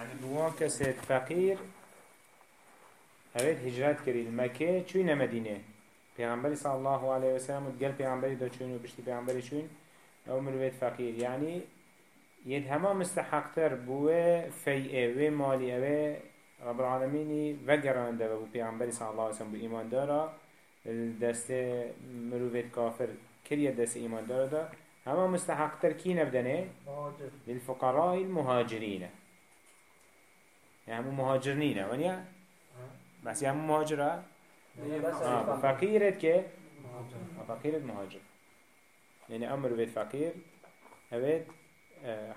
يعني بوا كسد فقير هبت هجرت كري المكة چوين مدينة پیغمبر صلى الله عليه وسلم وتقال پیغمبر دا چوين وبشتي پیغمبر چوين أو مروت فقير يعني يد هما مستحقتر بوا فيئة و مالي أو رب العالمين وقران دا بو پیغمبر صلى الله عليه وسلم بو ايمان دارا الدست مروت كافر كريا دست ايمان دارا دا هما مستحقتر كي نبدنه للفقراء المهاجرين يعني هم مهاجرين ونيا بس هم مهاجرة؟ آه فقيرت فقيرت مهاجر. يعني أمر بيت فقير هبت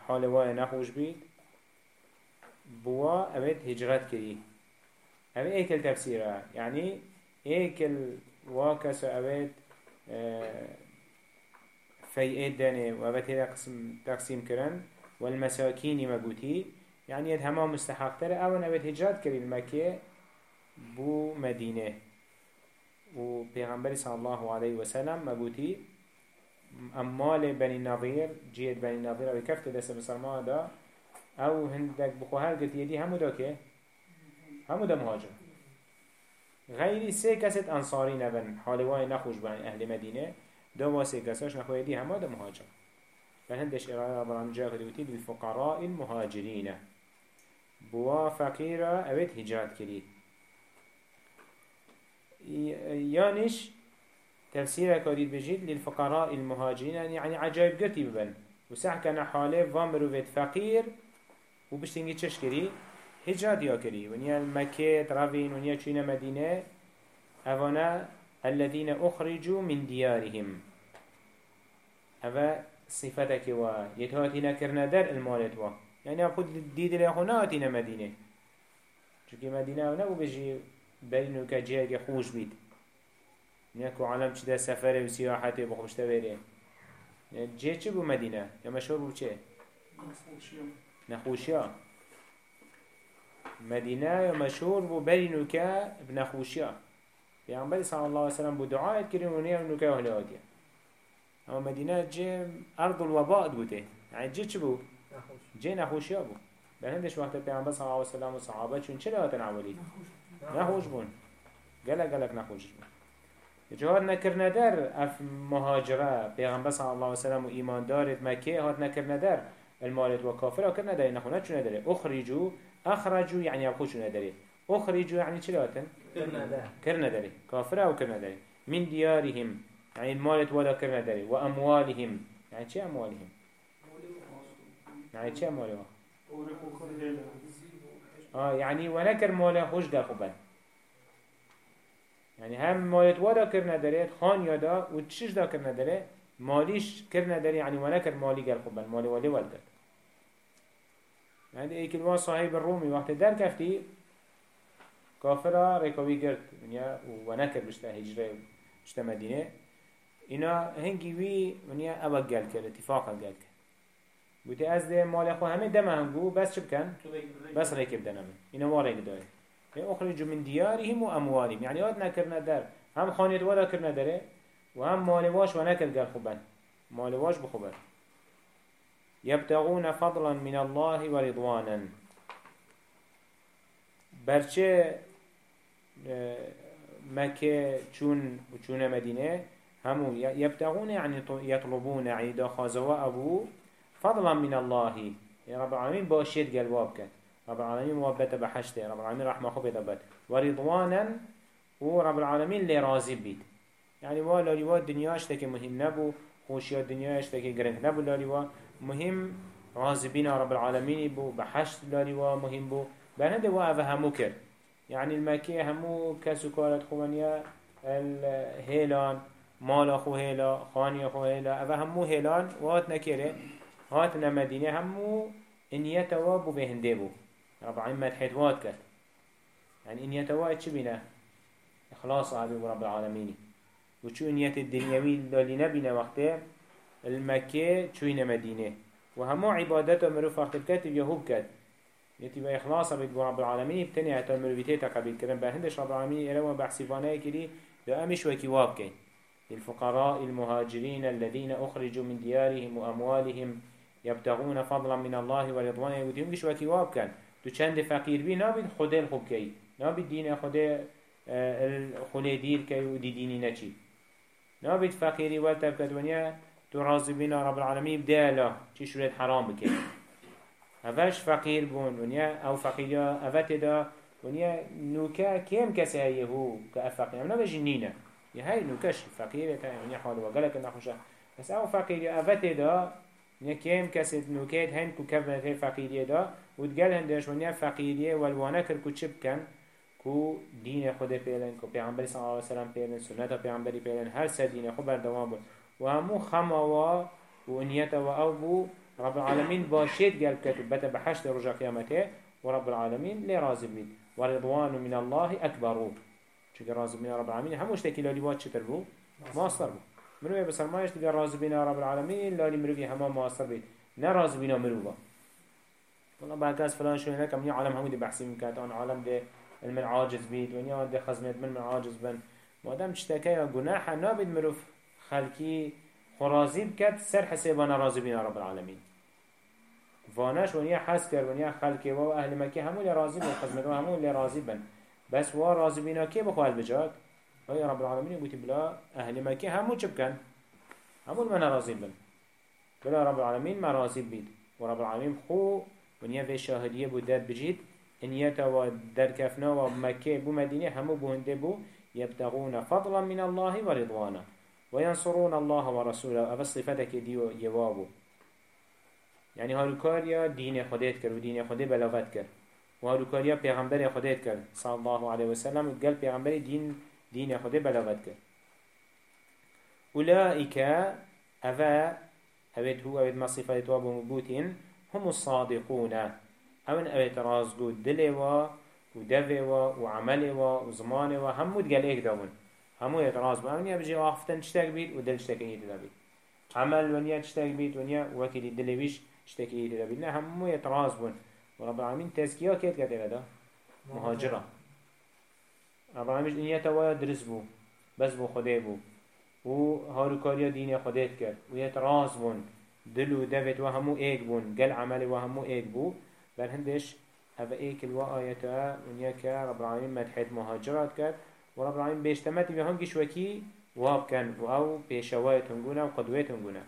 حال وای نخوش بید. بوا اوید هجرت کری اوید ایکل تفسیره. يعني ایکل واکس اوید فیئت دانه و اوید هیدا قسم تقسیم کرن. والمساكين مبوتي يعني يد هما مستحق ترى أول اوید هجرت کری المكة بو مدينة و پیغمبر صلى الله عليه وسلم مبوتي امال بني نظير جيد بني نظير أو كفت دست بسرمان دا. أو هندك بخو هل قلت يدي همو دا كه همو دا مهاجر. غيري سي كست انصاري نبن. حالواي نخوش بان أهل مدينة دا واسي كساش نخو يدي همو دا مهاجر. فهندش إرادة برامجا قدوتي للفقراء المهاجرين بوا فقيرة اوت هجرات كري يانش تفسير كاريد بجيد للفقراء المهاجرين يعني عجائب قرتي ببن. وسح كان حاله وامرو بيت فقير وبشتنجي تشش كري هجرات يا كري ونيا مكة رافين ونيا چين مدينة أفنا الذين أخرجوا من ديارهم هذا صفتك و يتهاتنا كرنا در المالت و يعني أخذ ديد لأخونا هاتنا مدينة چونكي مدينة ونبو بجي بينو كجيهك خوش بيت نيكو عالم ده سفره و سياحته بخوشته بره. جه چه بو مدینه؟ یا مشهور بو چه؟ نخوشیا. مدینه یا مشهور بو بری نوکه بنخوشیا پیغمبر صلی الله علیه وسلم بو دعایت کرین و نیا أهل آدیه اما مدینه جه ارض الوباء بوده. يعني جه چه بو؟ جه نخوشیا بو بهندش وقت پیغمبر صلی الله علیه وسلم و صحابه چون چه لاتن اولی؟ نخوش بون گلک گلک نخوش بون جهاد نکر ندر اف مهاجره پیغمبر صلی الله علیه وسلم و ایمان دارد مکه هات نکر ندر المالت و کافر کر نداره نخونه چون نداره اخرجو اخرجو یعنی ابخو چون نداره اخرجو یعنی چی لاتن؟ کر نداره کافر أو کر نداره من دیارهم يعني المالت ولا كرنا داري وأموالهم يعني چه أموالهم يعني چه أموالهم آه يعني ونكر ماله خوش دا خوبن. يعني هم مالت وادا كرنا داري خان يادا و تشش دا كرنا داري ماليش كرنا داري يعني ونكر مالي قال خوبن مالي والي والدك يعني ايك الوا صاحب الرومي وقت در كفتي كافرة ريكوي قرد ونكر بشتا هجرة بشتا مدينة اینا هنگی وی ونیا اول گل کرد اتفاقا گل کرد. بوده از ده مال خو همه دم هم بو بس چه بکن؟ بس ریکب دنم. اینا ریک داره. اخرجوا من ديارهم واموالهم يعني واد نكرنا در هم خانيت ولا كرنا و هم مال واش و نکر گل خوبن. مال واش بخوبن. يبتغون فضلا من الله ورضوانا برچه مكة چون و چون مدينه همو يبتغون يعني يطلبون يعني دا خازوا أبو فضلا من الله. يا رب العالمين باشيت قلباب كان رب العالمين موابت بحشته رب العالمين رحمة خوب يدبت ورضوانا ورب العالمين اللي راضي بيت يعني والا لوا الدنيا اشتكي مهم نبو خوشيا الدنيا اشتكي قرنك نبو لوا مهم راضي بينا رب العالمين بو بحشت لوا مهم بو. بهنده وافا همو كر يعني المكي همو كسو كارت خوانيا الهيلان مال خو هلا خانی خو هلا اوه همو هلان وات نکره. هات نمدینه همو انیت وابو بهنده بو رب العالمین مدحت وات کرد يعني انیت وات چه بینه إخلاص عبی رب العالمين. وشو انيت الدنيوي اللي نبينا وقته المكة شوين مدينة. وهمو عبادته مروف وقت الكاتب يهوب كات يتبع إخلاص بيت رب العالمين بتني حتى مروفيتها قبل كرم. بهندش رب العالمين إلوا بحسبانه كري ده أمش وكي وابكين للفقراء المهاجرين الذين أخرجوا من ديارهم وأموالهم يبتغون فضلا من الله ورضوانه. يقولون كش وكي واب كان تو چند فقیر بی نابید خدا خوب کی نابید دین خدا خونه دیر کی و دی دینی نچی نابید فقیری و تبکت ونیا تو راضی بینا رب العالمین بدالا چی شورت حرام بکی اوش فقیر بون ونیا أو فقیریا اوت دا ونیا نوکا کم کسی هیه هو؟ نینه یه های نوکش فقیره تا ونیا حال و گلک نخوشه بس أو فقیریا اوت دا کم کسی نوکیت هن کو کفنه فقیریه دا و دگل هندش ونیا فقیریه والوانه کر کو چه بکن؟ کو دین خود پیلن کو. پیامبر صلی الله علیه و سلم پیلن سنت پیامبری پیلن هر سه دین خود بردوام بود. و همو خما و نیت و أو بو رب العالمین باشید قلب كتب بتا بحشت رجا قيامته ورب العالمين لي راضي بيد ورضوان من الله أكبر چونك راضي بنا رب العالمين هموش تكي لالي وات چتر بو ماستر بو مروي بسر ما يشتغل راضي بنا رب العالمين لالي مروي هما ماستر بيد نا راضي بنا مروي والله بعد كاس فلان شو هناك من عالم همو دي بحسي من كانت عالم دي من عاجز بيد ونيا دي خزمت من من عاجز بن. مادام تشتكي جناح نابد مروف خلقي خرازي بكت سر حسابنا راضي بنا رب العالمين فانش ونیا حس کرد ونیا خلقی و أهل مکه همون راضی بن خدمت و همون راضی بن. بس و راضی بینا کی بخوال بجاد آیا رب العالمین بودی بلا أهل مکه همون چه بکن همون من راضی بن؟ بلا رب العالمین ما راضی بید و رب العالمین خو ونیا به شاهدیه بود در بجید انیتا و در کفنا و مکه بو مدینه همو بونده بو يبتغون فضلا من الله ورضوانا وينصرون الله ورسوله أبس صفتك ديو يوابو يعني هاروكاريا دين خديت كر ودين خدي بلاغت كر وهاروكاريا پیغمبر خديت كر صلى الله عليه وسلم قال پیغمبر دين دين خدي بلاغت كر أولئك أفا أبيت هو أبيت ما صفات وابو مبوتين هم الصادقون أمن أبيت رازقو دلوا ودفوا وعملوا وزمانوا همو تقال إيك دامون همو يتراز بو. أمن يبجي آفتن تشتاك بيت ودل تشتاكين يتدابيت عمل ونيا تشتاك بيت ونيا وكيد دلويش اشتكي ايتدا بينا همو يتراز ورب العالمين تزكية كيت كده ده مهاجرة رب العالمين دنيا توا درس بو بس بو خده بو. و هاروكاريا دين خده کرد. و يتراز بون. دلو دفت و همو ايك بون. قل عمل و همو ايك بو. بل هندش هذا ايك الوا آياتا ونيا كا رب العالمين مدحيت مهاجرات کرد. ورب العالمين بيشتمت بهنگش وكي واب كان و أو بيشوايت هنگونا و قدويت هنگونا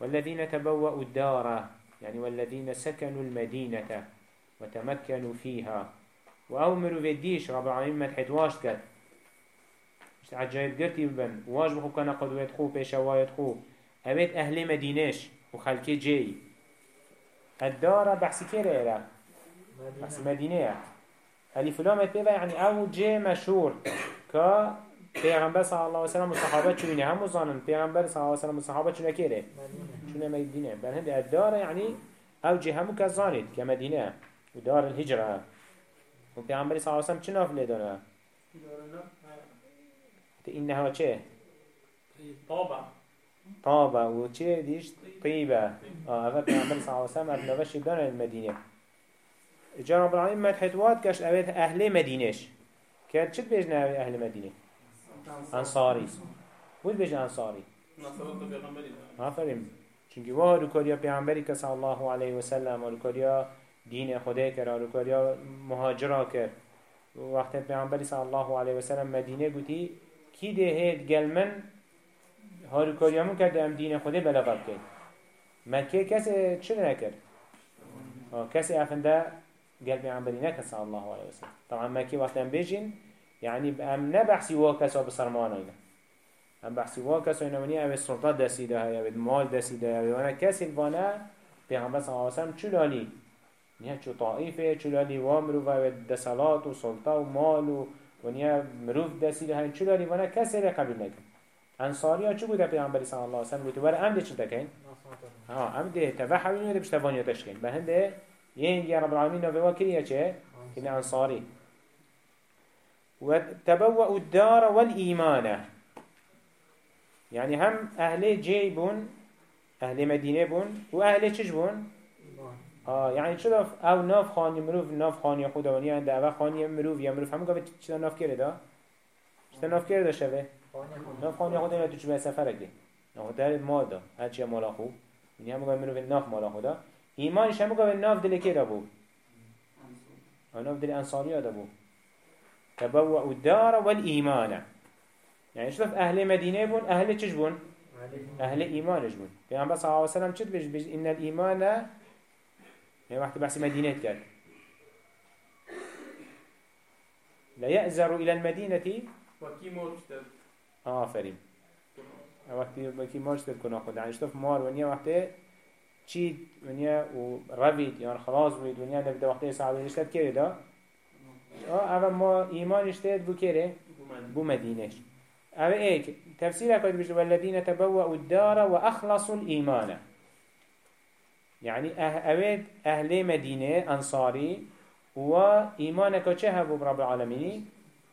والذين تبوأوا الدار. يعني والذين سكنوا المدينة وتمكنوا فيها وأمروا في الديش رب العالمين مدحت واش كت مش عجائب قرتي ببن واش بخو كان قدوة خو بيشوايت خو أبيت أهل مدينش وخلقي جي الدار بحثي كيرا بحث مدينة هل فلان بيبا يعني أو جي مشهور. كا پیغمبر صلی الله علیه و سلم صحابه چونه هم زانن پیغمبر صلی الله علیه و سلم صحابه چونه کره چونه مدینه بل هند الدار يعني أو جهمو كزانید که مدینه و دار الهجرة. و پیغمبر صلی الله علیه و سلم چه نافله داره اینها چه؟ طابع طابع و چه دیش؟ طيبة آه اول پیغمبر صلی الله علیه و سلم ابنوش داره المدینه جناب العالمین مدحت واد کش اوید أهل مدینش که چه بیجنه أهل مدینه؟ انصاری. بود بجن انصاری. آفرین چونکه واه رکاریا پیامبری که صلی الله علیه و سلم و رکاریا دین خدا کرد و رکاریا مهاجرا کرد وقتی پیامبری صلی الله علیه و سلم مدینه گویی کی ده هید گلمن هارکاریا من کرد ام دین خدا بلغت کرد. مکه کسی چه نکرد؟ کسی افنده قال پیامبری نکرد صلی الله علیه و سلم. طبعا مکه وقتی ام بيجين يعني ام نبحثي واكسا بصرمانا ام بحثي واكسا انماني ام السلطة دسي ده يا بد مال دسي ده يا وأنا كسي الوانا پیغمبر صلى الله عليه وسلم چلالي نیا چو طائفه چلالي وامرو و دسالات و سلطة و مال و ونیا مروف دسي ده هين چلالي وأنا كسي ره قبل نکن. انصاري ها چو بوده پیغمبر صلى الله عليه وسلم بوده ور ام ده چه تکن؟ ها ام ده تفحوين و ده بشتفانيا تشكين بهنده ين يا رب العالمين نوفوا كريا چه؟ كنا انصاري وتبوأوا الدار والإيمان يعني هم أهل جيبون أهل مدينة بون وأهل چجبون آه يعني شو آو ناف خاني مروف ناف خاني خدا ونيا عند أو خاني مروف. يا مروف همو قبل چه ناف کرده دا؟ چه ناف کرده شبه؟ ناف خاني خدا ونيا تو چه به سفره که ناف در مال دا. هر چیه مالا خوب يعني همو قبل مروف ناف مالا خدا ایمانش همو قبل ناف دل که دا بود هناف دل أنصارية دبو تبوأوا الدار والإيمان يعني شوف أهل مدينة بون. أهل چش بون؟ أهل إيمان بون. بس صلى الله عليه وسلم چد بيج إن الإيمان يعني وقت بحث مدينة كان. لا يأزر إلى المدينة وكي موجود آفرين وقتی وقتی مارش تد کنه خود. يعني شوف مار ونیا وقتی چی ونیا و روید یا خلاص بید ونیا نبید وقتی صحابه نشتد که دا. آه اول ما ایمانش تد بو کره بو مدینش اول ایک تفسیر اکاد بجد والذین تبوأوا الدار وأخلصوا الإيمان. يعني أه أهل مدينة أنصاري و إيمانك چه هبو برب العالمين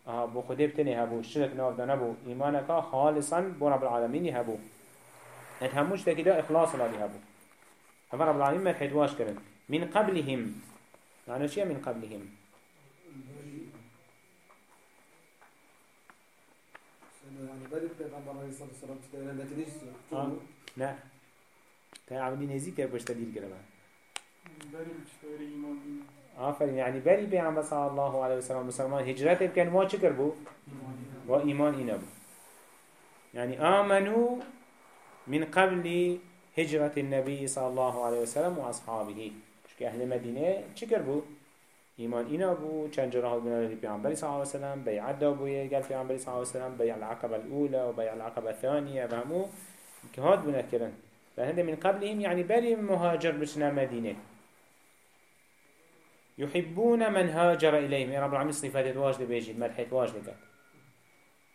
آه بو خده بتنه هبو شرك ناف دانه بو. إيمانك خالصا بو رب العالمين هبو. انت هموش تكدا إخلاص الله هبو. هذا رب العالمين ما حيتواش كرن من قبلهم. معنى شيء من قبلهم؟ يعني الصلاة والسلام تدري لا تدريش آه. لا تا تدير كلامه بری چطوری ایمان بینه آفرین يعني بری پیغمبر صلی الله علیه و سلم مسلمان هجرت بکن ما چکر بو؟ و ایمان اینا بو. يعني آمنوا من قبل هجرة النبي صلى الله عليه وسلم وأصحابه. شكي أهل مدينة چكر بو. إيمان إنا بو. جرأة بنا لدي پیغمبر صلى الله عليه وسلم. بيع دابوية قال پیغمبر صلى الله عليه وسلم. بيع العقبة الأولى وبيع العقبة الثانية. فهمو كهاد بنا كرن فهند من قبلهم يعني بري مهاجر بشنا مدينة. يحبون من هاجر إليهم. يا رب العالمين صفات واجد بيجي مدحت واجد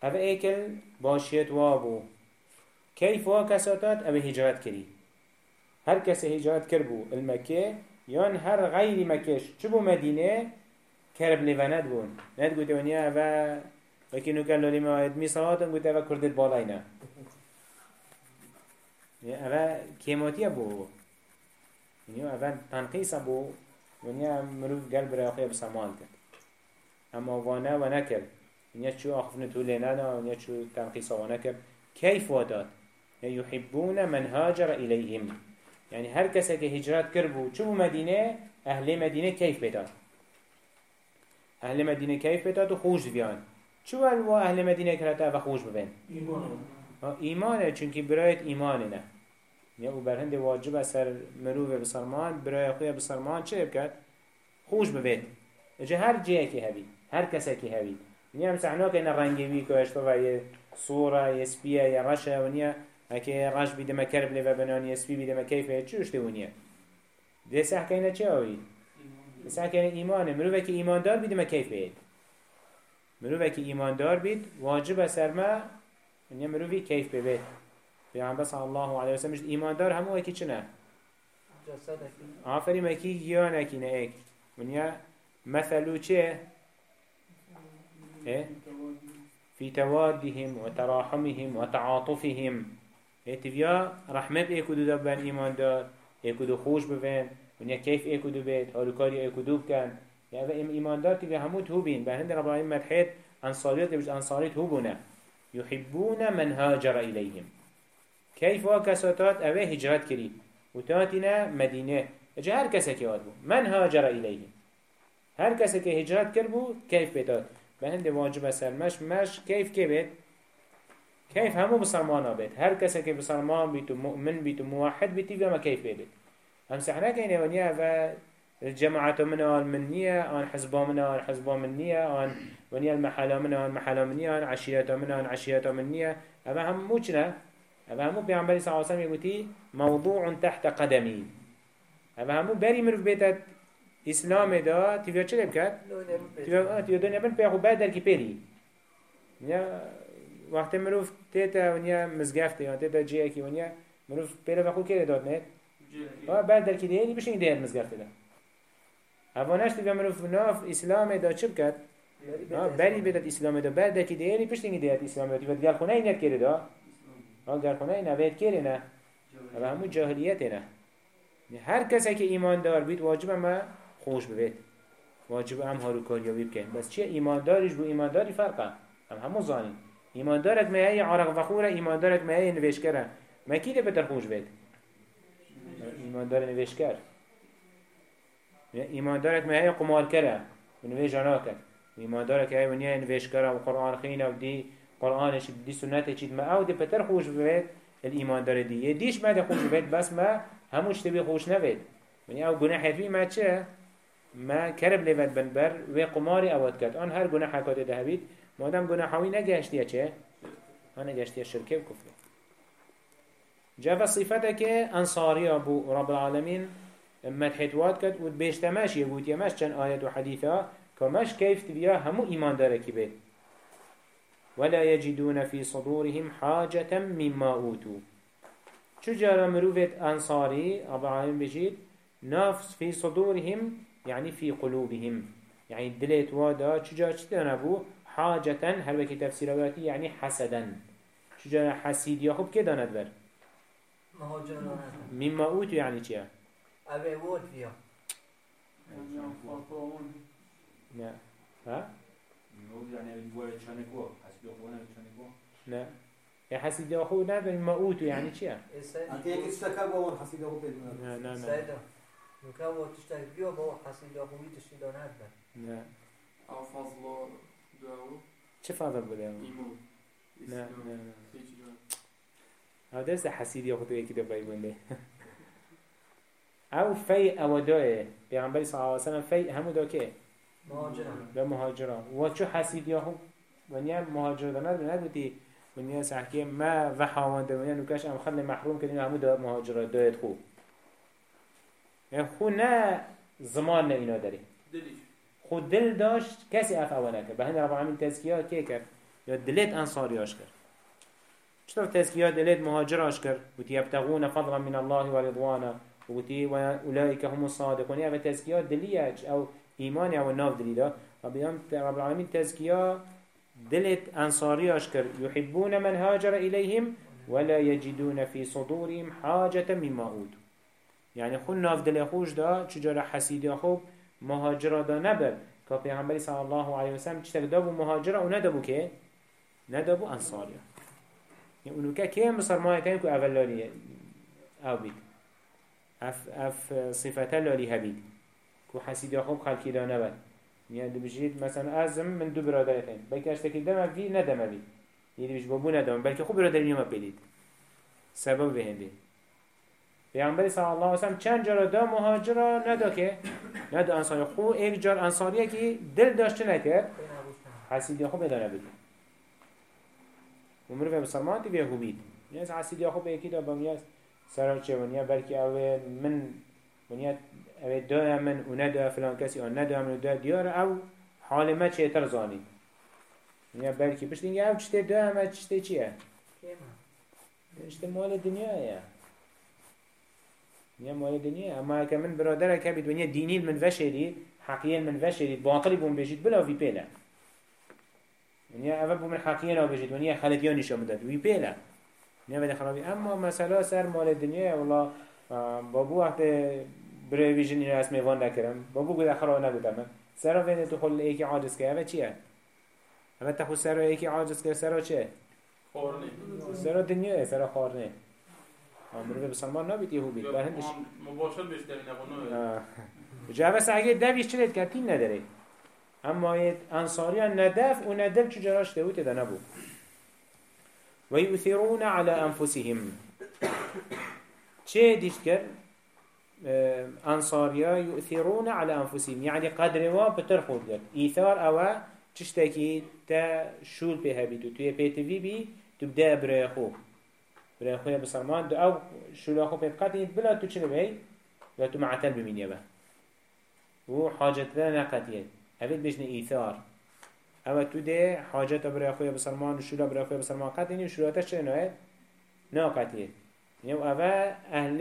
هذا أيكل باشيت وابو. كيف وكساتات أبي هجرات كري. هر کس هجرات کربو المكة يان هر غير مكش چبو مدينة؟ كرب لفند بون. ند قلت ونيا و وكينو قال لي ما ادمي صلاة قلت و كردت بالأينا. اوه كيماتي ابو يعني اوه تنقيص ابو ونیا مروف گل برای آخه بسامان کرد أما وانه و نکرد ونیا چو آخفن تو لینانا ونیا چو تنقیص وانه کرد كيف وداد؟ يحبون من هاجر إليهم. يعني هر کسی که هجرت کربو چو مدینه؟ أهل مدینه کیف بداد؟ أهل مدینه کیف بداد و خوش بیان. چو الوا أهل مدینه کرده و خوش ببین؟ ایمانه چونکی برایت ایمانه نه. یا او برهند واجب سر مروه بسرمان برای خوی بسرمان چه بکد؟ خوش ببید اجا هر جیه که هبید هر کسی که هبید نیا مسحنا که این رنگی بی که اشتوا یه صوره یه سپیه یه رشه و نیا. اکه رش بیده ما کرب لیو بنان یه سپی بیده ما کیفه چوش دونیه ده سح که چه آوید؟ ده سح که ایمانه. مروه که ایماندار بیده ما کیف بید مروه که ایماندار بید واجب سر ما نیا مروه کیف ببید پیامبر صلی الله علیه و سلم ایمان دار همو اکی چنه آفرین اکی گیان اکی نه اک ونیا مثلو چه في توادهم وتراحمهم وتعاطفهم اتفيا رحمت ايكو دو دبن ايمان دار ايكو دو خوش بفن ونیا كيف ايكو دو بيت هالوكاري ايكو دو بكن يعني ايمان دار تبيا هموت هو بين بهند رب العالمين مدحيت بج انصاريت هو بنا يحبون من هاجر إليهم. كيف وكساتات أوه هجرت كري. وتاتنا مدينة. إجا هر كسا كياد بو. من هاجر إليه هر كسا كي هجرت كربو كيف بتات بهند واجب سرمش مش كيف كيف كيف همو بسلمان بيت؟ هر كسا كي بسلمان بيتو مؤمن بيتو موحد بيتي فما كيف بيت هم سحنا كينا ونيا الجماعة منا المنية آن حزبا منا آن حزبا منية آن ونيا المحلة منا آن محلة منية آن عشيرة منا آن عشيرة منية أما هم موچنا هذا همو پیامبری صلی الله علیه و سلم يقولي موضوع تحت قدمی. هذا همو بری مروف بیتت اسلام دا تیویا چه بکرد؟ تیویا دنیا بن پیخو بعد در کی پیری. یا وقت مروف تیتا ونیا مزگفته یا تیتا جیه کی ونیا مروف پیره بخو که داد نه؟ بعد کی دیگه بشین دیگه مزگفته ده اوانش تیویا مروف ناف اسلام دا چه بکرد؟ بری بیتت اسلام دا بعد در کی دیگه پشتینگی دیگه اسلام دا دیگه خونه اینت کرده دا اگر خونه این نوید کری نه و همو جاهلیت نه هر کسی که ایمان دار بید واجب ما خوش ببید واجب هم هارو کاریابی بکن بس چیه ایمانداریش بو ایمانداری فرقه هم همو زانین ایماندارک مهی عرق وخوره ایماندارک مهی نوشکره ما کی ده بتر خوش بید ایماندار نوشکر ایماندارک مهی قمار کره ونویج ناکد و ایمان داره که ونیا نویج کرا و قرآن خینه و دی قرآنش دی سنت چید ما أو دی پتر خوش بید الایمان داره دی یه دیش ما دی خوش بید بس ما هموش تبی خوش نبید ونیا أو گناه حیفی ما ما کرب لیود بنبر و قماری اواد کرد آن هر گناه حکات ده بید مادم گناه حوی نگشتیه چه؟ ها نگشتیه شرکه و کفره جاء صفتك أنصاري أبو رب العالمين مدحت واد كد ود بيشتماش يقول يماش كان آيات وحديثة كماش كيف تبيا همو إيمان دارك بيت ولا يجدون في صدورهم حاجة مما أوتوا شو جرى مروفة أنصاري رب العالمين بجيد نفس في صدورهم يعني في قلوبهم يعني دليت وادا شو جرى نبو حاجة هل وكي تفسيراتي يعني حسدا شو جرى حسيد ياخب كده ندبر مما أوتوا يعني چيا فيها يعني فاطمون لا ها يعني الوالد شانكوا حسب يقوانا شانكوا لا يا حسيد ياخو ندبر مما أوتوا يعني چيا أنت يك تشتكى بوان حسيد بيت لا لا لا سيدا نكاو تشتاك بيو بو حسيد أخوي تشتدونات لا أو فضل داو چه فاضل بوده إيمان لا لا لا هيك أو دست حسید یا خودو یکی دو بای بونده أو فی أو داه پیغمبری صلی اللہ علیہ وسلم فی همو دا که؟ مهاجرة به مهاجران. و چو حسید یا خود ونیا مهاجر دانر به نگوتی ونیا سحکی ما و حوانده ونیا نکش ام خل محروم کردیم همو دا مهاجران. دایت خو. یعنی خو نه زمان نه اینا داری خود دل داشت کسی اف اوله کرد به هند رب العالمین تزکیه که کرد؟ یا دلت انصاریاش کرد. چطور تزكيات دليل مهاجر أشكر وتي يبتغون فضلا من الله ورضوانا وتي أولئك هم الصادقون يعني تزكيات دليج أو إيمان الناف دليلا ربيان رب العالمين تزكيات دلت أنصاري أشكر يحبون من هاجر إليهم ولا يجدون في صدورهم حاجة مما أوتوا يعني خون ناف دل خوش دا چجار حسيد خوب مهاجر دا نبر. که پیغمبری صلی الله علیه وسلم چتک دابو مهاجر و ندابو که؟ ندابو انصاریا يعني اونو که مسلمان تایم که لالی أو بید اف, اف صفتا لالی هبید که حسید خوب خلکی دا نبد يعني دو بجید مثلا ازم من دو برادر تایم بلکه اشتکی دم بی ندم بید یعنی بج بابو ندم. بلکه خوب برادر نیوم بلید سبب بهنده پیامبر صلی الله علیه و سلم چند جا دا مهاجر ندا که. ندا انصاری خو یک جار انصاریه که دل داشته نکرد بين أبوشنا حسید خوب ادانه بده و مروف مسلمان تی بیهو بید نیاز حسید خوب یکی دا بمیاز سرا چه ونیا بلکه اوه من ونیا اوه دا من و ندا فلان کسی آن ندا من و دا دیار أو حال ما چه تر زانید ونیا بلکه بشتینگه أو چته دا همه چته چیه؟ اشته مال دنیایه. نیا مال دنیا اما که من برادر که بید ونیا دینی من وشرید حقیقی من وشرید باطلی بون بجید بلا وی پیله. ونیا اول بون من حقیقی نو بجید ونیا خلقیان نشان بدد وی پیله. نیا بده خرابی اما مثلا سر مال دنیا والله بابو وقت برای ویژن این اسم وان نکرم بابو گوید خراب نبودم. سر وینه تو خل ایکی عاجز که اوه چیه؟ اوه تا خود سر ایکی عاجز که سر چه؟ خورني سر دنیا سر خارنه امروز به سلمان نبید یهو بید. بر هندش مباشر بيشتري نبونه. جا بس اگه دویش چلید کتین نداره. اما انصاری ندف و ندل چو جراش دویت ده نبو و یؤثرون على أنفسهم. چه دیشت کرد؟ انصاریا یؤثرون على أنفسهم. يعني قدر وا بتر کرد. ایثار اوه چشتکی تا شول به هبید و توی پیتوی بی تو بده برای خو. برای خوی بسرمان دو أو شول خو پیت قطعید بلا چه بی؟ بلا تو بمینیه به. و حاجت لا نقطيت هبت بجن إيثار أما تودي حاجت برای خوی بسرمان و شولا برای خوی بسرمان قطعینی و شولاتش چه نوعد؟ ناقطيت يعني أبا أهل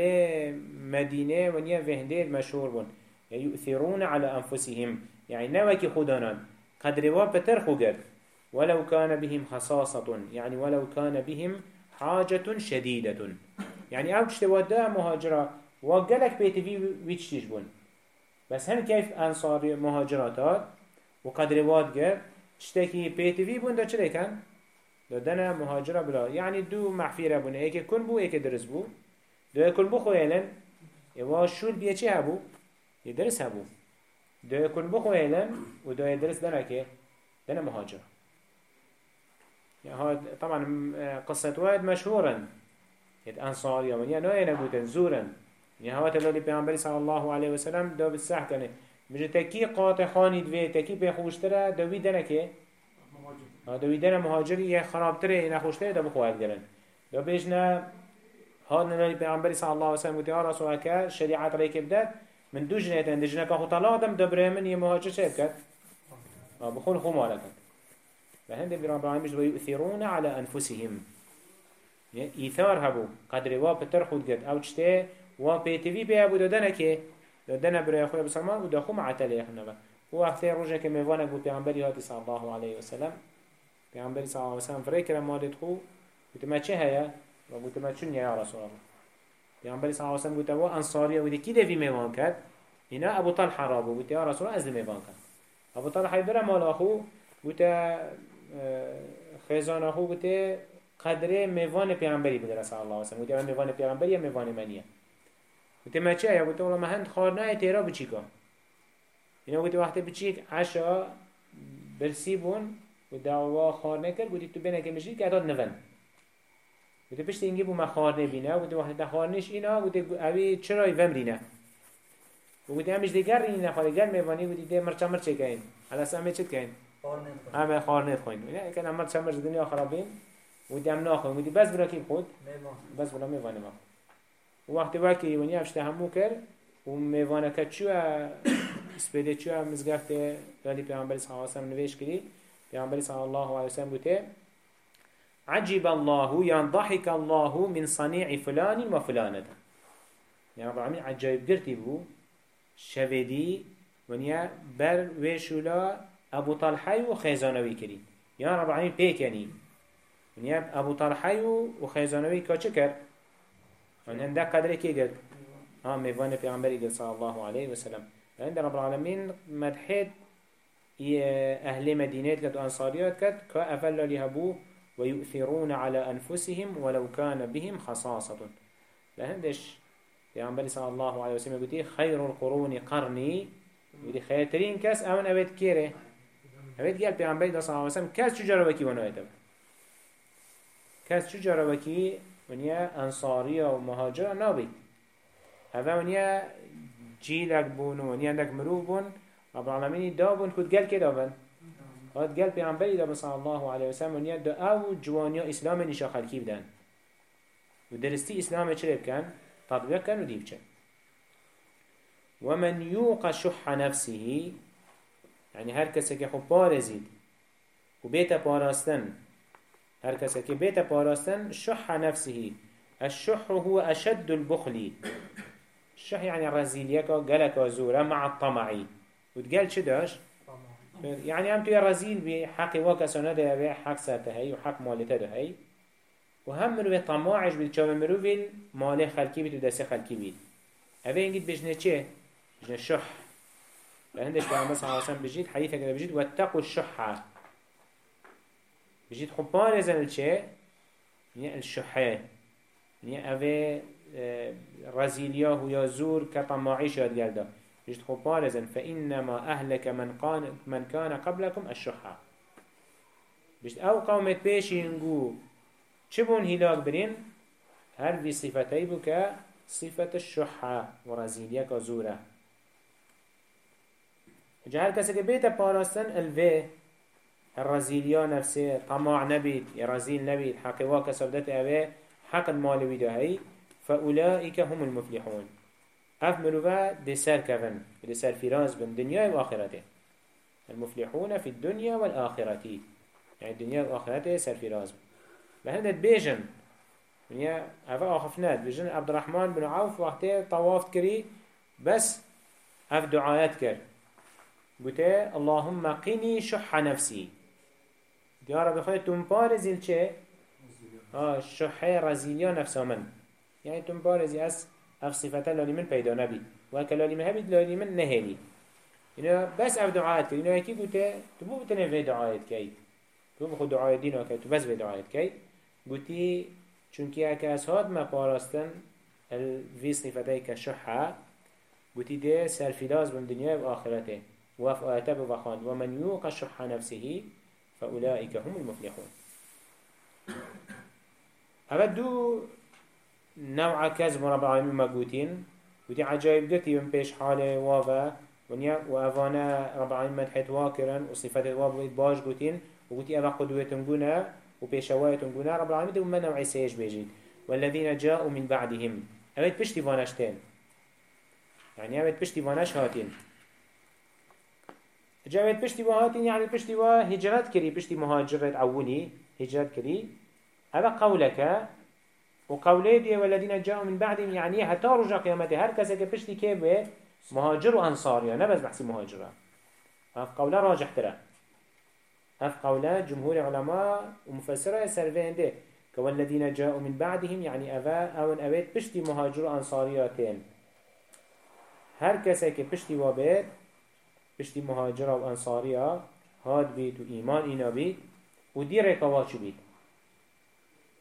مدينة ونيا فهندير مشهور بون. يعني يؤثرون على أنفسهم. يعني نوكي خدانان قدر وابتر خجر ولو كان بهم خصاصة يعني ولو كان بهم حاجة شديدة يعني أو تشتودا مهاجرة وقالك بيت في ويتش تجبون بس هم كيف أنصار مهاجرات وقدر وادجر تشتكي بيت في بون دا چلي كان دادنا مهاجرة بلا. يعني دو محفيرة بون ايك كن بو ايك درس بو دو كل بو خويلن يوا شول بيه چه هبو يدرس هبو دو يكون بخويلن ودو يدرس دنا كي دنا مهاجر يعني طبعا قصة واحد مشهورا يد أنصار يمنيا نوعي نقولن زورا يعني هوا تلالي پیغمبر صلى الله عليه وسلم دو بالسح کنه مجه تکی قاطع خانی دوی تکی پی خوشتره دوی دنه که دوی دنه مهاجری یه خرابتره یه نخوشتره دو بخواهد گرن۔ دو بیشنه هاد نلالی پیغمبری صلی علیه وسلم گوتی ها رسول که شریعت ریک بدد من دو جنه دو جنه که خود طلاق دم دو برای من یه مهاجر چه بکد بخون خو مالا کد لهند برام برام مش ويؤثرون على أنفسهم إيثار هبو قدر وا بتر خود قد أو تشته وا بي تي في بي أبو دادنا برای خوی بسلمان و دخو معتلی اخنبا و وقتی روزه که میوانه بود پیامبری هاتی صلی الله علیه و سلم پیامبری صلی الله علیه و سلم فرای کرد مالت خو گفت ما چه هیا و گفت ما چون یا رسول الله پیامبری صلی الله علیه و سلم گفت و انصاری و کی دوی میوان کرد اینا ابو طلحه را بود یا رسول الله از میوان کرد. ابو طلحه بر مال اخو گفت خزان اخو گفت قدره میوان پیامبری بود صلی الله علیه و سلم گفت میوان پیامبری یا میوان منیه گفت ما چه یا گفت والله ما هند خارنه تیرا بچیکا اینا گفت وقتی بچیک عشا برسی بون و دعوا خارنه کرد گفت تو بینه که مشید که اتاد نون گفت پشت اینگه بو ما خارنه بینه گفت وقتی خارنش اینا گفت اوی چرا ایوم رینه گفت همش دیگر رینه خالی گر میوانی. گفت ده مرچا مرچه کهین. حالا همه چت کهین. همه خارنه خوین نه که مرچا مرچ دنیا خرابین گفت هم ناخوین گفت بس برا کی خود بس برا میوانی ما. وقت وقتی ونی افشته همو کرد و میوانه که چوه سپیده چوه مزگفت دالی پیامبری صلی الله علیه وسلم نویش کردی. پیامبری صلی الله علیه وسلم گوته عجب الله يعني ضحك الله من صنيع فلان وفلانة يعني العالمين عجائب قرتي بو. شفدي ونيا بر ويشولا أبو طلحي وخيزانوي كريم يا رب العالمين بيكني ونيا أبو طلحي وخيزانوي كاتشكر من هنده قدره كي قد ها ميوان پیغمبری قد صلى الله عليه وسلم. عند رب العالمين مدحت أهل مدينة قد أنصاريات قد كأفل لهبو ويؤثرون على أنفسهم ولو كان بهم خصاصة. لهندش پیغمبری صلى الله عليه وسلم قلت خير القرون قرني. ودي خيرترين كاس أمن أبد كيره أبد قال پیغمبری صلى الله عليه وسلم كاس شجر وكي ونويتب كاس شجر وكي ونیا انصاری و مهاجر نابید هذا ونیا جیلک بون ونیا اندک مروف بون رب العالمین دا بون کد گل که دا بون هاد گل پیغمبری دا صلی الله علیه وسلم ونیا دا أو جوانیا اسلام نشا خلکی بدن و درستی اسلام چه بکن تطبیق کن و دیب چه ومن يوق شح نفسه يعني هر کسی که خب پارزید و بیت پاراستن هر کسی که بیت پاراستن شح نفسه. الشح هو أشد البخل. الشح يعني رزيليك قالك زورا مع الطمعي وتقال چه داش؟ يعني هم توی رزيل بحق واكسانه ده به حق سرته هي وحق مالته ده هي وهم مروه طماعش بید. چاوه مروه مال خلکی بید و دست خلکی بید. اوه اینگید بجنه چه؟ بجنه شح. لهندش به همه صلی اللہ علیہ وسلم بجید حدیث اگر بجید واتقوا الشحة بجيت خبار زن الشيء يعني الشحة يعني أبي رزيليا هو يزور كطماعي شاد قلدا بجيت خبار زن فإنما أهلك من كان من كان قبلكم الشحة بجيت أو قومت بيش ينجو شبون هلاك برين؟ هل في صفتي بك صفة الشحة ورزيليا كزورة. جهل كسك بيتا باراستن الفي الرزيليا نفسه طماع نبيت رزيل نبيت حق واك سبدت أبي حق المال ويدهي فأولئك هم المفلحون. أف مروفا دي سر كفن دي سر فراز بن دنيا وآخرته. المفلحون في الدنيا والآخرة. يعني الدنيا والآخرة سر فراز بهندت بيجن. يعني أفا آخفنات بيجن عبد الرحمن بن عوف وقته طوافت كري بس أف دعايات كر. قلت اللهم قني شح نفسي. يا رب خود تنبارزی چه؟ آه شحه رزیلیا نفسا من. يعني تنبارزی از اف صفتا لالی من پیدا نبید و اکا لالی من هبید لالی من نهلی. اینا بس اف دعایت کرد. اینا یکی گوته تو بو بتنه في دعایت کهید تو بخود دعایت دین وکه تو بس في دعایت کهید گوتی چونکی اکا از هاد ما پاراستن في صفتای که شحه قلت ده سرفلاز بم دنيا وآخرته وف آياته بفخان ومن يوق شح نفسه فأولئك هم المفلحون. هذا دو نوع كذب رب العالمين مقوتين ودي عجائب قلتي من بيش حاله وافا ونيا وافانا رب العالمين مدحت واكرا وصفات وافا باش قوتين وقلتي أبا قدوتهم قنا وبيشواتهم قنا رب العالمين دو من نوع سيش بيجيد والذين جاءوا من بعدهم. أبد بشتي فانشتين يعني أبد بشتي فانش هاتين جاءت بشتي وهاتين يعني بشتي وهجرات كري بشتي مهاجرات أولي هجرات كري هذا قولك وقوله دي والذين جاءوا من بعدهم يعني حتى رجع قيامته هر كسا كبشتي كيف مهاجر وأنصار يعني بس بحسي مهاجرة هف قوله راجح ترى هف قوله جمهور علماء ومفسرة سرفين ده كوالذين جاءوا من بعدهم يعني أفا أو أبيت بشتي مهاجر وأنصارياتين هر كسا كبشتي بشتي مهاجرة وأنصارية هاد بيت وإيمان إنا بيت ودي ركوات بيت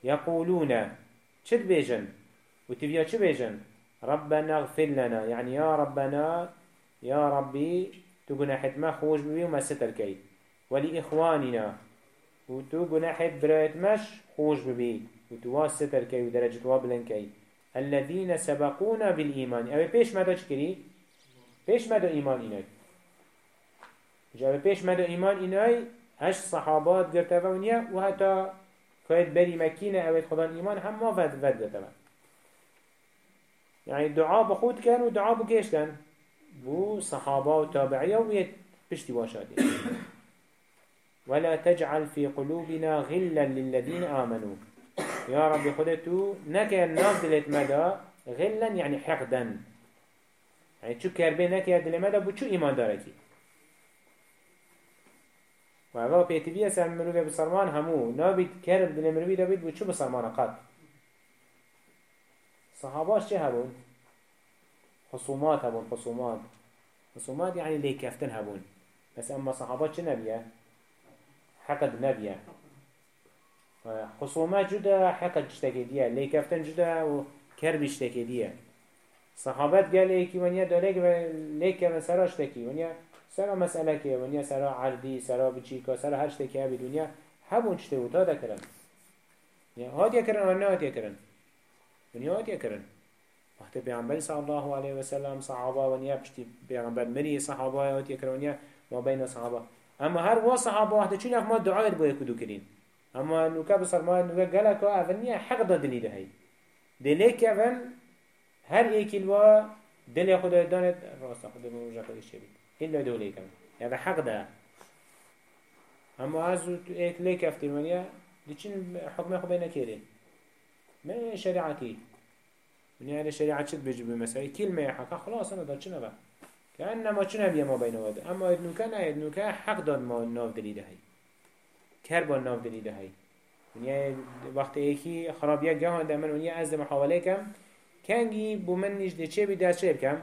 يقولون شد بيجن وتبيا شو بيجن ربنا اغفر لنا. يعني يا ربنا يا ربي تقول حتما خوش ببي وما ستر كي ولإخواننا وتو جناحت برايت مش خوش ببي وتواس ستر كي ودرجة وابلن كي الذين سبقونا بالإيمان أبي بيش ماذا تشكري بيش ماذا إيمان إنك جاب بيش ماذا إيمان إنك هش صحابات قرتها ونيا وهتا كايت بري مكينة اويت خدا الإيمان هم ما فد فد دتما يعني دعاء بخود كان ودعاء بكيش كان بو صحابة وتابعية ويت بشتي واشادي ولا تجعل في قلوبنا غلا للذين آمنوا يا رب خدتو نكا الناس دلت مدى غلا يعني حقدا. يعني شو كربي نكا دلت مدى بو شو إيمان داركي و اوه پیتوی سر مروی بسرمان همو نابید کرب دل مروی دابید بود چو بسرمان قد صحاباش چه هبون؟ خصومات هبون خصومات خصومات يعني لي كفتن هبون بس اما صحابات چه نبيه؟ حقد نبيه خصومات جدا حقد جتاكي ديه لي كفتن جدا و كرب جتاكي ديه صحابات قال ايكي ونيا دوليك ليك مسراش تكي ونيا سرا مسئله که ونیا سرا عردی سرا بچیکا سرا هر شته که به دنیا همون چته و تا دا کرن یا هاتیا کرن و نه هاتیا کرن ونیا هاتیا کرن وقت پیغمبر صلی الله علیه و سلم صحابه ونیا پشتی پیغمبر مری صحابه هاتیا کرن ونیا ما بین صحابه. اما هر وا صحابه وقت چون ما دعایت بو کدو کرین اما نوکا بسر ما نوکا گلک و اولنیا حق دادنی ده هی دلی که اول هر ایکی الوا دل خدا دانت راست خدا بموجه خودش بید إلا دولي كم يعني حق ده اما از ایک لیک افتیر منیا دیچین حکم خو بین کیره ما شریعتی من يعني شريعة شد بيجي بمسائل كلمة حقا خلاص أنا دار شنو بقى كأنما شنو بيا ما بين وده أما إدنو كان إدنو كان حق دار ما ناف دليل هاي كربا ناف دليل هاي يعني وقت ایکی خرابیه گهان دمن ونیا از دم حواله کم کنگی بو من نجده چه بی دست چه بکم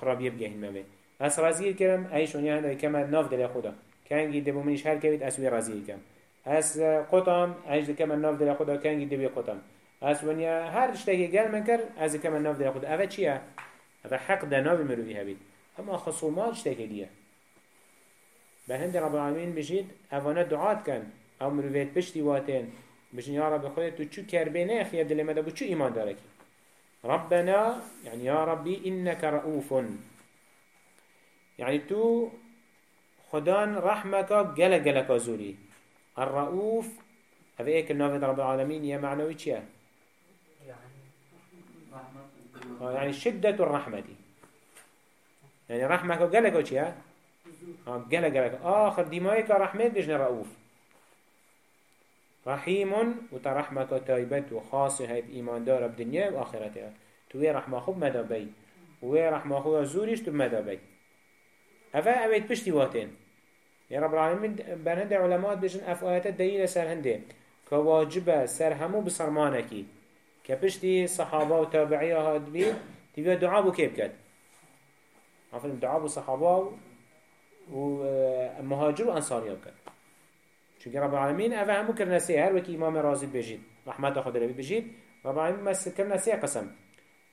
خرابیه بگهین مبه از رزگیر کردم ایش ونیا هنده کم ناف دل خدا. کنگی دبو منش هر کوید اسوی رزگیر کم از قطام ایش کم ناف دل خدا کنگی دبی قطام. از ونیا هر شتایی گل من کر از کم ناف دل خدا. اوه چیه؟ اوه حق ناف مروی هبید. اما خصومات شتایی دیه. به هند رب العالمین بجید اوانا دعات کن. أو مرویت پشتی واتین بجن يا رب خودت تو چو کربینه خیر دل مده بو چو ایمان داره کی ربنا يعني يا ربي إنك رؤوف يعني تو خدان رحمك جل جلك زوري الرؤوف هذا إيه كلمة رب العالمين يا معنوي آه، يعني شدة الرحمة يعني رحمك جلك چيا جل جلك آخر دمائك رحمة بجن رؤوف. رحيم وترحمك تايبت وخاص هاي إيمان دار بدنيا وآخرتها توي رحمة خب مدى بي وي رحمة خب زوريش تو مدى بي أفا أبيت بشتي واتين يا رب العالمين بنهند علماء بجن أف آيات دليل سر هنده. كواجبه سر همو كبشتي صحابة وتابعية هاد بي تبقى دعاء بو كيف كد عفوا دعاء بو صحابة ومهاجر وأنصاري كد چونك رب العالمين أفا همو كرنا سي هر وكي إمام رازي بجيد رحمة خد ربي بجيد رب العالمين مس كرنا سي قسم.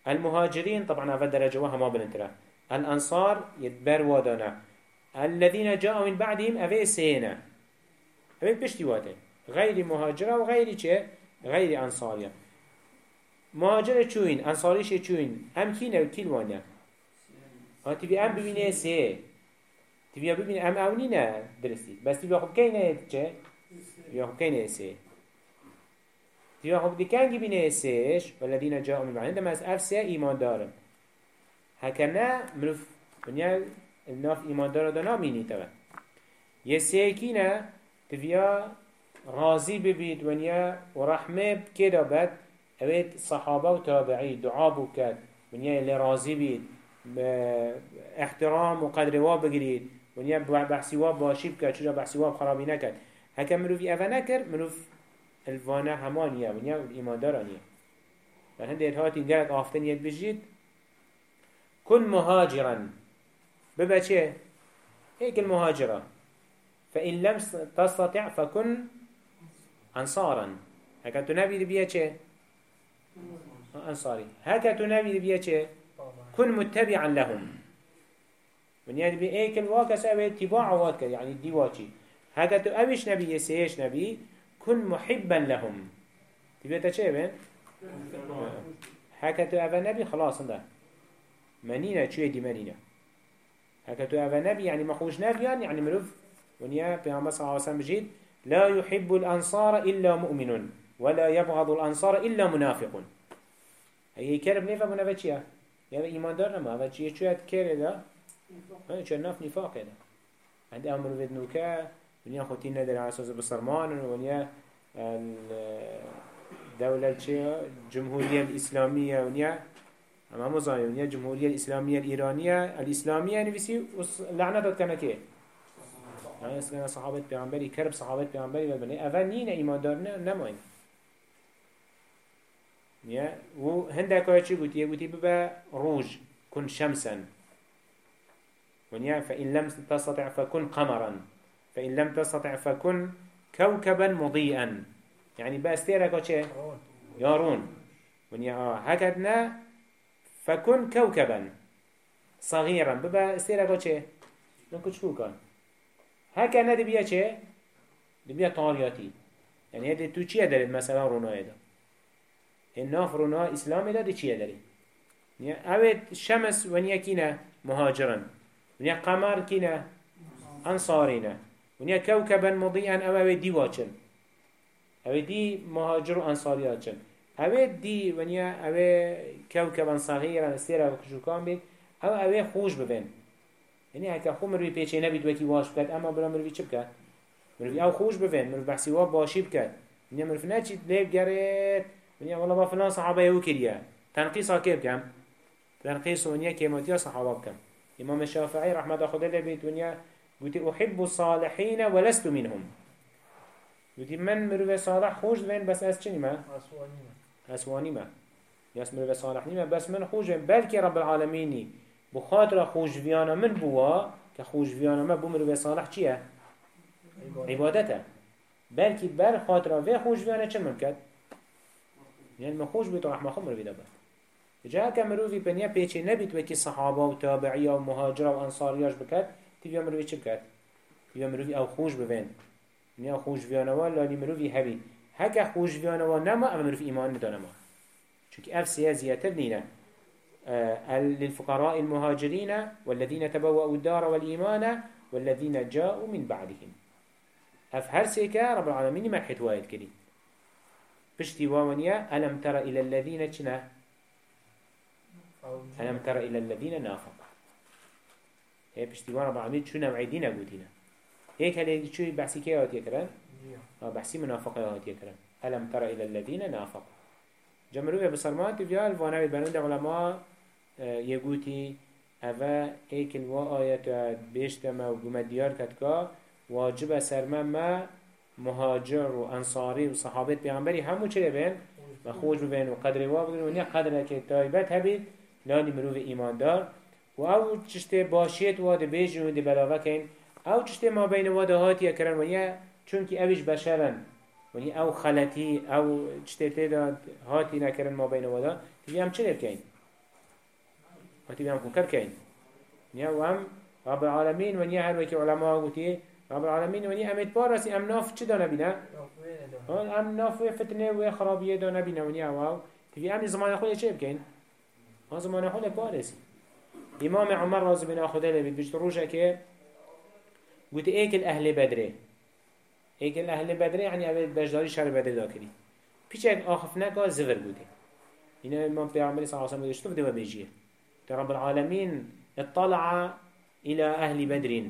المهاجرين طبعا أفا درجة وهما بنتره. الأنصار يدبر ودانا الذين جاءوا من بعدهم أبي سينا. أبي بشتي غير مهاجرة وغير چه؟ غير أنصارية. مهاجرة چوين؟ أنصاري شه چوين؟ أم كينا وكيل وأنا ها تبي أم ببينه سي تبي ببينه أم أونينا درستي بس تبي خب كينا چه؟ تبي خب كينا سي تبي خب دي كان ببينه سيش والذين جاءوا من بعدهم دم از أف سي إيمان دارن هكذا مروف ونیا الناف ایمان داره دانا مینی تبا یه سیکینه تبیا راضی ببید ونیا و رحمه بکیدا بد. اوید صحابه و تابعی دعا بو کد ونیا اللي راضی بید. احترام و قدر واب بگیرید. ونیا بحثی واب باشی بکد چرا بحثی واب خرابی نکد هکه مروفی اوه نکر مروف الوانه همانیه. ونیا ایمان دارانیه و هنده هاتی گرد آفتن ید بجید كن مهاجرا. ببا چه هيك المهاجرة. فإن لم تستطع فكن أنصارا. هكا تنبي بيا چه أنصاري. هكا تنبي بيا چه كن متبعا لهم. من يعني بإيك الواقع أبي اتباع واتك يعني ديواتي. هكا أبيش نبي يسيش نبي؟ كن محبا لهم. تبي تشي بين؟ هكا أبا نبي خلاص ده منينة چوه دي منينة؟ هكا تو أبا نبي يعني مخوش نبيان يعني مروف ونيا بيعمل صلى الله عليه وسلم بجيد لا يحب الأنصار إلا مؤمن ولا يبغض الأنصار إلا منافق. هي كرب نيفا منافق چيا؟ يعني إيمان دار نما؟ هذا چيا؟ چوه كره ده هذا چوه ناف نفاق ده عند أمر ود نوكا ونيا خوتين ندر على أساس بصرمان ونيا الدولة الجمهورية الإسلامية ونيا اما مزايون يا جمهورية الإسلامية الإيرانية الإسلامية نفسي لعنة داد كنا كيه يعني اسكنا صحابة پیغمبری کرب صحابة پیغمبری ببنی اول نین ایمان دار نماین. نیا و هنده که چی گوتی گوتی ببا روج كن شمسا ونيا فإن لم تستطع فكن قمرا فإن لم تستطع فكن كوكبا مضيئا يعني بس تيرا كوتشي يارون ونيا آه هكذا فكن كوكبا. صغيرا. ببا استيرا چه؟ نكو شو كان هكا ندي بيا چه؟ دبيا طارياتي يعني هذه تو چيه دارد مثلا رونا دا. الناف رونا اسلامي دا دي چيه دارد يعني اوه شمس ونيا كينا مهاجرا ونيا قمر كينا انصارينا ونيا كوكبا مضيئا اوه دي واچن. اوه دي مهاجر انصارياتن اوه دی ونیا اوه کوکبان صغیرا استیرا و کشوکان بید أو اوه خوش ببین. یعنی هکا خو مروی پیچه نبید وکی واش بکد اما برا مروی چه بکد؟ مروی أو خوش ببین مروی بحثی واب باشی بکد. ونیا مروی نچید لیب گرد ونیا والله با فلان صحابه یو کریه. تنقیص ها که بکم؟ تنقیص ونیا کیماتی صحابه بکم. امام الشافعي رحمة خدا لبيت ونيا قلت أحب الصالحين ولست منهم. قلت من مروي صالح خوش بين بس أس ما اسواني ما. يسمر بصالح نيما بس من خوش بلكي رب العالمين بخاطر خوش فيانا من بوا كخوش فيانا ما بمر بصالح چيه عبادته بلكي بر خاطر في خوش فيانا چه ممكن يعني ما خوش بيت رحمة خمر بيدا بر جاء كمروفي بنيا بيچه نبيت وكي صحابة وتابعية ومهاجرة وانصارياش بكت تبيا مروفي چه بكت تبيا مروفي أو خوش ببين نیا خوش ویانوا لالی مروفی هبی هكا خوش ويانا نما أما في إيمان ندانما چونك أف سيازية نينا آه للفقراء المهاجرين والذين تبوأوا الدار والإيمان والذين جاءوا من بعدهم. أف هر سيكا رب العالمين ما حتوايد كري بشتي واونيا ألم ترى إلى الذين چنا ألم ترى إلى الذين نافقوا. هي بشتي وأنا رب العالمين شو نوعي دينا قوتينا هيك هل شو بحثي كيوات يكرن بحثي منافقه هات يكرن ألم ترى إلى الذين نافقوا. جمروه بسرمان تبيا الوانا بالبنود علماء يقولي أفا ايك الوا آيات بيشتما وقمت ديار كتكا واجب سرما ما مهاجر وأنصاري وصحابات بيغمبري همو چه بين وخوش ببين وقدر وابدن ونيا قدر كتايبت هبيت لاني مروف إيمان دار و أو چشته باشیت واده بیجن دی بلاغه کن. أو چشته ما بین واده هاتی کرن و یا چونکی اویش بشرن ونی أو خلطی أو چتیتی داد هاتی نکرن ما بین ودا تیوی هم چه کن؟ هاتی هم کنکر کن ونیا و هم رب العالمین ونیا هر وکی علماء گوتی رب العالمین ونیا امید پارسی ام ناف چی دا نبینه؟ ام ناف فتنه و خرابیه دا نبینه ونیا واو تفی ام زمان خود چه بکن؟ آن زمان خود پارسی امام عمر رازی بن خدا لبید بجت روشه که قلت ايكل أهل بدره ايكل أهل بدره يعني اوه بجداري شهر بدر دا كري پیچک آخف نکا زفر بوده. اینا امام پیغمبر صلی الله علیه و سلم داشته بده و بيجيه رب العالمين اطلع إلى أهل بدر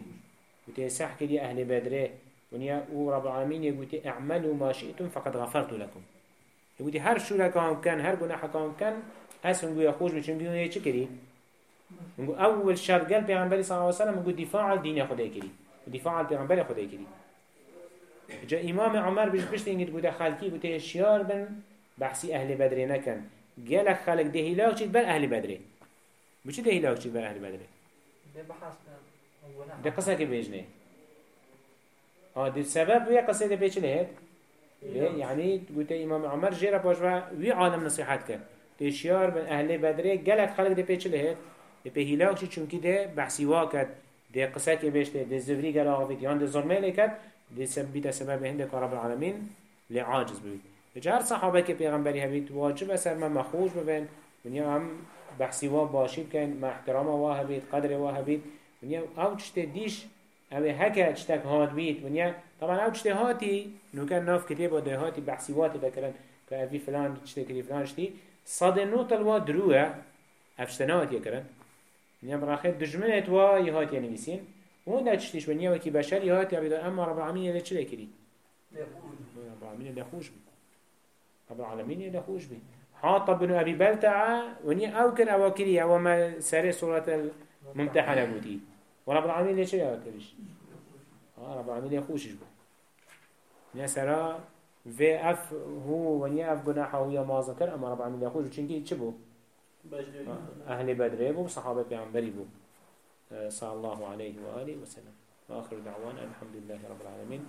وتيسح كدي أهل بدر ونيا ورب العالمين يقول اعملوا ما شئتم فقد غفرت لكم. يقول هر شو لكم كان هر جناح كان كان أسهم يقول خوش بيشم بيون يچ كري نقول أول شر قال بيغمبر صلى الله عليه وسلم نقول دفاع الدين خدای كري دفاع البيغمبر خدای كري جا إمام عمر بيش بيش تنجد بوده خالكي بوده شيار بن بحثي أهل بدر نكن قالك خالق ده هلاك بل أهل بدر بچه ده هلاك بل أهل بدر ده قصة كي بيجنه آه ده سبب ويا قصة ده بيجي لهت يعني قلت إمام عمر جيرا باجوا وي عالم نصيحات كر ده شيار بن أهل بدر قالك خالق ده بيجي لهت ده هلاك چونكي ده بحثي واكد ده قصة كي بيجته ده زفري قال آغفت يان ده ظلمه لكت دي سبب سبب هندك رب العالمين لعاجز ببين جهر صحابه که پیغمبری واجب سر ما مخوش ببین. ونیا هم بحثی وا باشی بکن. ما احترام وا هبید قدر وا هبید ونیا أو چشت دیش أو هکه چتک هات بید. ونیا طبعا أو چشت هاتی نو کن ناف کتیب و ده هاتی بحثی واتی بکرن. که اوی فلان چشت کتی فلان چتی صد نوت الوا دروه افشتنات يكرن ونیا براخه دجمنت وا يهات يعني بيسين وده تشتيش ونیا وكي بشر؟ يهات يعبد أما رب العالمين يلي چلي كري رب العالمين يلي خوش بي. رب العالمين يلي خوش بي. حاطب بن أبي بلتعة. وني أو كان أواكري أو ما سري سورة الممتحنة بودي ورب العالمين ليش يأكلش آه رب العالمين يخوشش بو نيا سرا في أف هو وني أف جناحه ويا ما ذكر. أما رب العالمين يخوش وشنكي تشبو أهل بدر بو صحابة بيعنبري بو. صلى الله عليه وآله وسلم. وآخر دعوانا الحمد لله رب العالمين.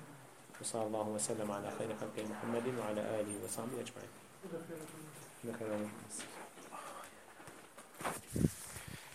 وصلى الله وسلم على خير خلق محمد وعلى آله وصحبه أجمعين. بخير